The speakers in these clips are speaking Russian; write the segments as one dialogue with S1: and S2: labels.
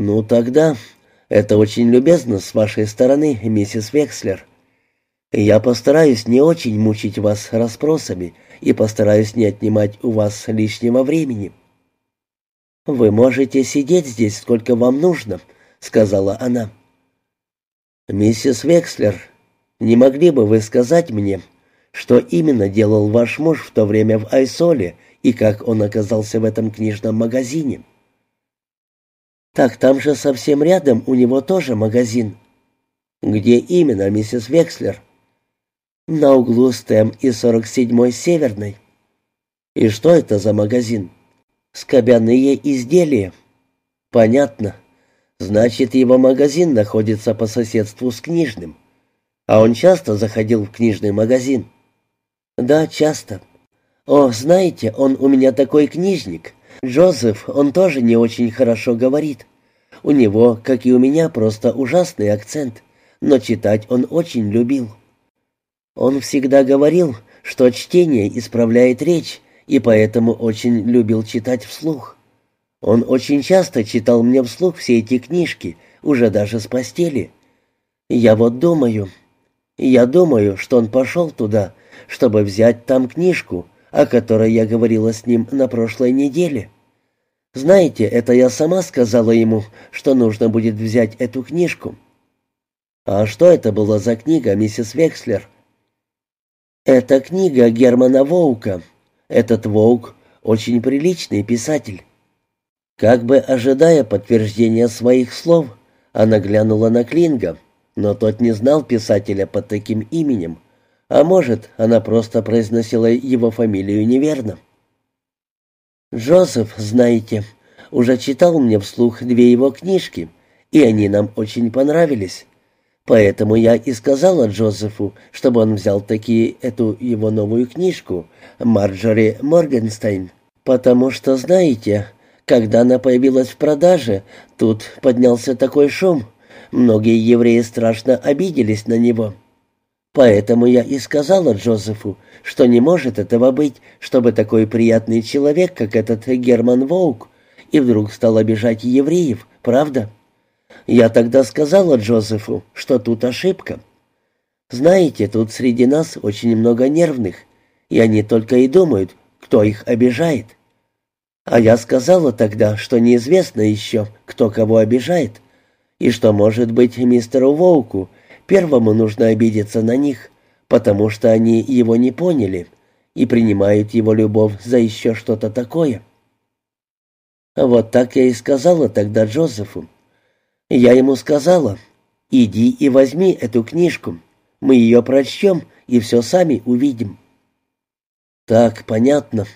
S1: «Ну тогда, это очень любезно с вашей стороны, миссис Векслер. Я постараюсь не очень мучить вас расспросами и постараюсь не отнимать у вас лишнего времени». «Вы можете сидеть здесь сколько вам нужно», — сказала она. «Миссис Векслер, не могли бы вы сказать мне, что именно делал ваш муж в то время в Айсоле и как он оказался в этом книжном магазине?» «Так там же совсем рядом у него тоже магазин». «Где именно, миссис Векслер?» «На углу Стэм и 47-й Северной». «И что это за магазин?» «Скобяные изделия». «Понятно. Значит, его магазин находится по соседству с книжным. А он часто заходил в книжный магазин?» «Да, часто. О, знаете, он у меня такой книжник. Джозеф, он тоже не очень хорошо говорит. У него, как и у меня, просто ужасный акцент, но читать он очень любил. Он всегда говорил, что чтение исправляет речь, и поэтому очень любил читать вслух. Он очень часто читал мне вслух все эти книжки, уже даже с постели. Я вот думаю, я думаю, что он пошел туда, чтобы взять там книжку, о которой я говорила с ним на прошлой неделе. Знаете, это я сама сказала ему, что нужно будет взять эту книжку. А что это была за книга, миссис Векслер? Это книга Германа Воука. Этот Воук очень приличный писатель. Как бы ожидая подтверждения своих слов, она глянула на Клинга, но тот не знал писателя под таким именем, а может, она просто произносила его фамилию неверно. Джозеф, знаете, уже читал мне вслух две его книжки, и они нам очень понравились. Поэтому я и сказала Джозефу, чтобы он взял таки эту его новую книжку «Марджори Моргенстайн», потому что, знаете, когда она появилась в продаже, тут поднялся такой шум. Многие евреи страшно обиделись на него. Поэтому я и сказала Джозефу, что не может этого быть, чтобы такой приятный человек, как этот Герман Воук, и вдруг стал обижать евреев, правда? Я тогда сказала Джозефу, что тут ошибка. Знаете, тут среди нас очень много нервных, и они только и думают, кто их обижает. А я сказала тогда, что неизвестно еще, кто кого обижает, и что, может быть, мистеру Воуку первому нужно обидеться на них, потому что они его не поняли и принимают его любовь за еще что-то такое. Вот так я и сказала тогда Джозефу. Я ему сказала, иди и возьми эту книжку, мы ее прочтем и все сами увидим. Так, понятно,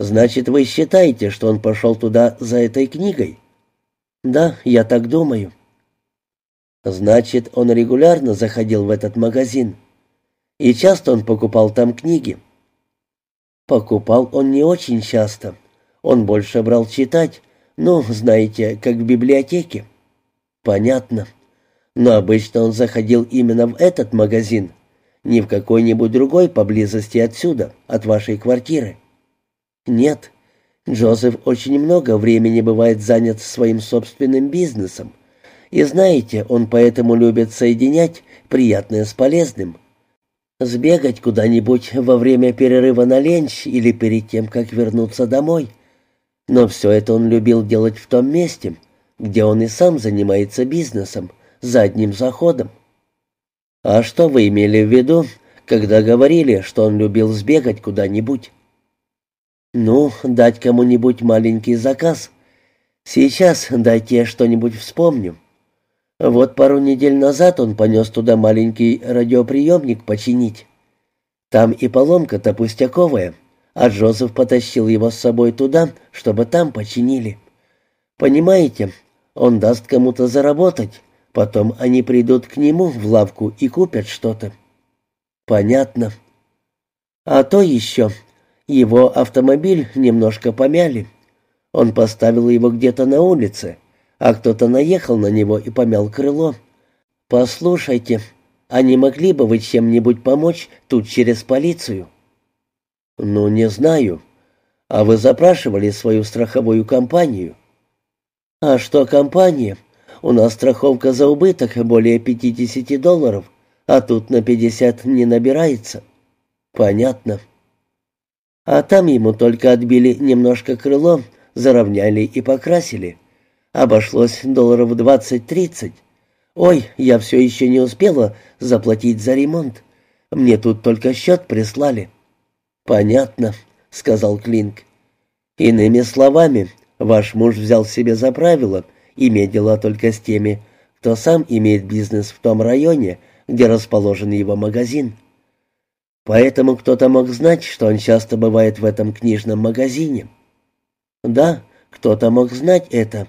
S1: Значит, вы считаете, что он пошел туда за этой книгой? Да, я так думаю. Значит, он регулярно заходил в этот магазин. И часто он покупал там книги. Покупал он не очень часто. Он больше брал читать, ну, знаете, как в библиотеке. Понятно. Но обычно он заходил именно в этот магазин, не в какой-нибудь другой поблизости отсюда, от вашей квартиры. Нет. Джозеф очень много времени бывает занят своим собственным бизнесом. И знаете, он поэтому любит соединять приятное с полезным. Сбегать куда-нибудь во время перерыва на ленч или перед тем, как вернуться домой. Но все это он любил делать в том месте, где он и сам занимается бизнесом, за одним заходом. А что вы имели в виду, когда говорили, что он любил сбегать куда-нибудь? «Ну, дать кому-нибудь маленький заказ. Сейчас дайте я что-нибудь вспомню». Вот пару недель назад он понес туда маленький радиоприемник починить. Там и поломка-то пустяковая, а Джозеф потащил его с собой туда, чтобы там починили. Понимаете, он даст кому-то заработать, потом они придут к нему в лавку и купят что-то. Понятно. А то еще, его автомобиль немножко помяли. Он поставил его где-то на улице, а кто-то наехал на него и помял крыло. «Послушайте, а не могли бы вы чем-нибудь помочь тут через полицию?» «Ну, не знаю. А вы запрашивали свою страховую компанию?» «А что компания? У нас страховка за убыток более 50 долларов, а тут на 50 не набирается». «Понятно». А там ему только отбили немножко крыло, заровняли и покрасили. Обошлось долларов двадцать-тридцать. Ой, я все еще не успела заплатить за ремонт. Мне тут только счет прислали». «Понятно», — сказал Клинк. «Иными словами, ваш муж взял себе за правило иметь дела только с теми, кто сам имеет бизнес в том районе, где расположен его магазин. Поэтому кто-то мог знать, что он часто бывает в этом книжном магазине. Да, кто-то мог знать это.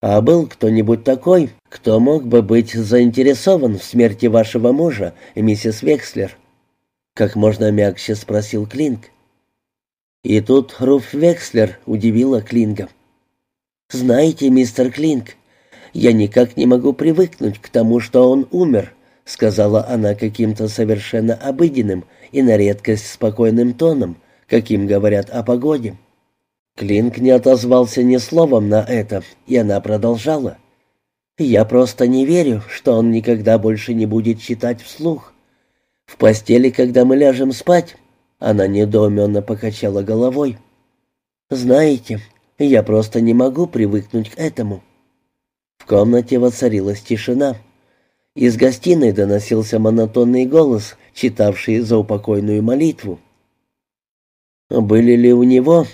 S1: А был кто-нибудь такой, кто мог бы быть заинтересован в смерти вашего мужа, миссис Векслер? Как можно мягче спросил Клинк. И тут Руф Векслер удивила Клинга. «Знаете, мистер Клинк, я никак не могу привыкнуть к тому, что он умер», сказала она каким-то совершенно обыденным и на редкость спокойным тоном, каким говорят о погоде. Клинк не отозвался ни словом на это, и она продолжала. «Я просто не верю, что он никогда больше не будет читать вслух. В постели, когда мы ляжем спать, она недоуменно покачала головой. «Знаете, я просто не могу привыкнуть к этому». В комнате воцарилась тишина. Из гостиной доносился монотонный голос, читавший заупокойную молитву. «Были ли у него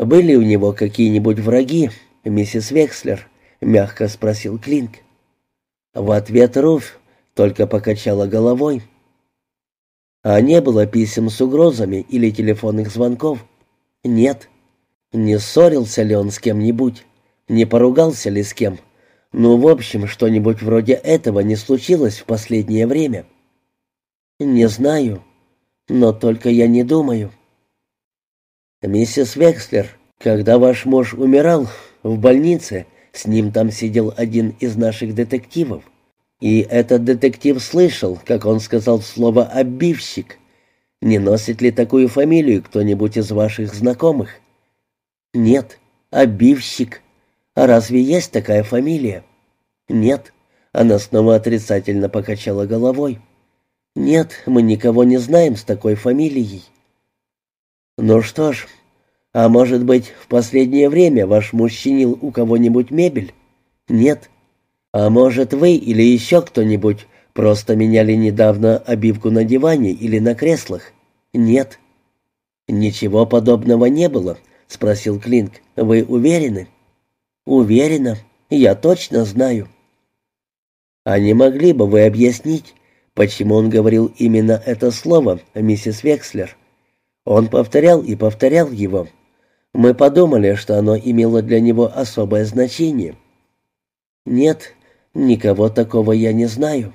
S1: «Были у него какие-нибудь враги, миссис Векслер?» — мягко спросил Клинк. В ответ Руф только покачала головой. «А не было писем с угрозами или телефонных звонков?» «Нет». «Не ссорился ли он с кем-нибудь? Не поругался ли с кем?» «Ну, в общем, что-нибудь вроде этого не случилось в последнее время?» «Не знаю, но только я не думаю». «Миссис Векслер, когда ваш муж умирал в больнице, с ним там сидел один из наших детективов. И этот детектив слышал, как он сказал слово «обивщик». Не носит ли такую фамилию кто-нибудь из ваших знакомых? Нет, обивщик. А разве есть такая фамилия? Нет. Она снова отрицательно покачала головой. Нет, мы никого не знаем с такой фамилией. «Ну что ж, а может быть, в последнее время ваш муж чинил у кого-нибудь мебель?» «Нет». «А может, вы или еще кто-нибудь просто меняли недавно обивку на диване или на креслах?» «Нет». «Ничего подобного не было?» — спросил Клинк. «Вы уверены?» «Уверена. Я точно знаю». «А не могли бы вы объяснить, почему он говорил именно это слово, миссис Векслер?» Он повторял и повторял его. Мы подумали, что оно имело для него особое значение. Нет, никого такого я не знаю.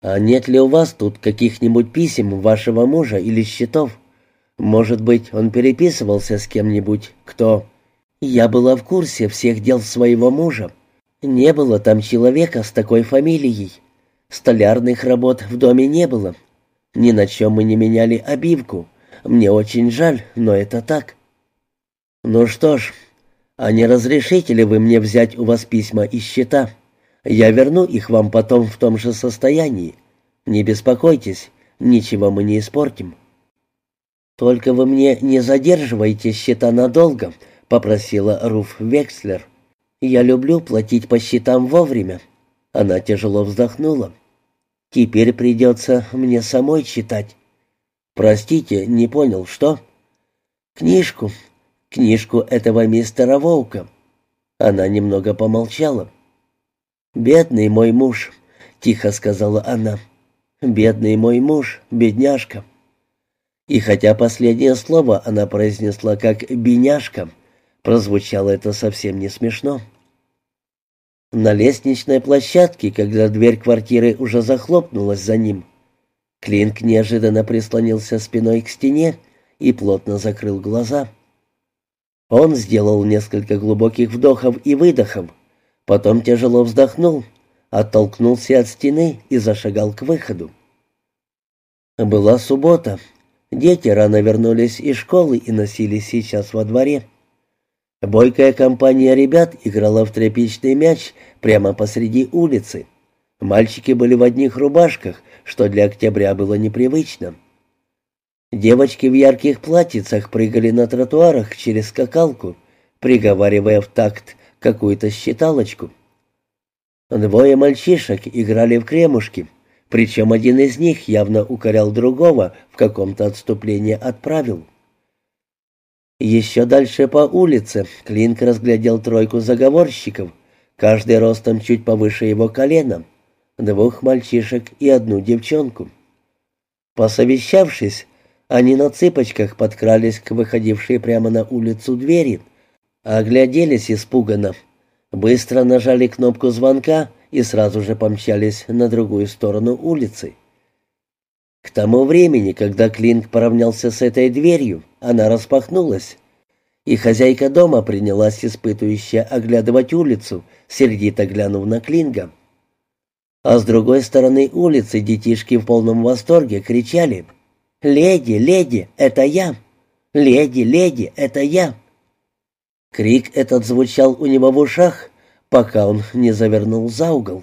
S1: А нет ли у вас тут каких-нибудь писем вашего мужа или счетов? Может быть, он переписывался с кем-нибудь, кто... Я была в курсе всех дел своего мужа. Не было там человека с такой фамилией. Столярных работ в доме не было. Ни на чем мы не меняли обивку. Мне очень жаль, но это так». «Ну что ж, а не разрешите ли вы мне взять у вас письма и счета? Я верну их вам потом в том же состоянии. Не беспокойтесь, ничего мы не испортим». «Только вы мне не задерживайте счета надолго», — попросила Руф Векслер. «Я люблю платить по счетам вовремя». Она тяжело вздохнула. «Теперь придется мне самой читать». «Простите, не понял, что?» «Книжку. Книжку этого мистера Волка». Она немного помолчала. «Бедный мой муж», — тихо сказала она. «Бедный мой муж, бедняжка». И хотя последнее слово она произнесла как «беняшка», прозвучало это совсем не смешно. На лестничной площадке, когда дверь квартиры уже захлопнулась за ним, Клинк неожиданно прислонился спиной к стене и плотно закрыл глаза. Он сделал несколько глубоких вдохов и выдохов, потом тяжело вздохнул, оттолкнулся от стены и зашагал к выходу. Была суббота. Дети рано вернулись из школы и носились сейчас во дворе. Бойкая компания ребят играла в тряпичный мяч прямо посреди улицы. Мальчики были в одних рубашках, что для октября было непривычно. Девочки в ярких платьицах прыгали на тротуарах через скакалку, приговаривая в такт какую-то считалочку. Двое мальчишек играли в кремушки, причем один из них явно укорял другого в каком-то отступлении от правил. Еще дальше по улице Клинк разглядел тройку заговорщиков, каждый ростом чуть повыше его колена, двух мальчишек и одну девчонку. Посовещавшись, они на цыпочках подкрались к выходившей прямо на улицу двери, огляделись испуганно, быстро нажали кнопку звонка и сразу же помчались на другую сторону улицы. К тому времени, когда Клинк поравнялся с этой дверью, она распахнулась, и хозяйка дома принялась испытывающе оглядывать улицу, сердито глянув на Клинга. А с другой стороны улицы детишки в полном восторге кричали — «Леди, леди, это я! Леди, леди, это я!» Крик этот звучал у него в ушах, пока он не завернул за угол.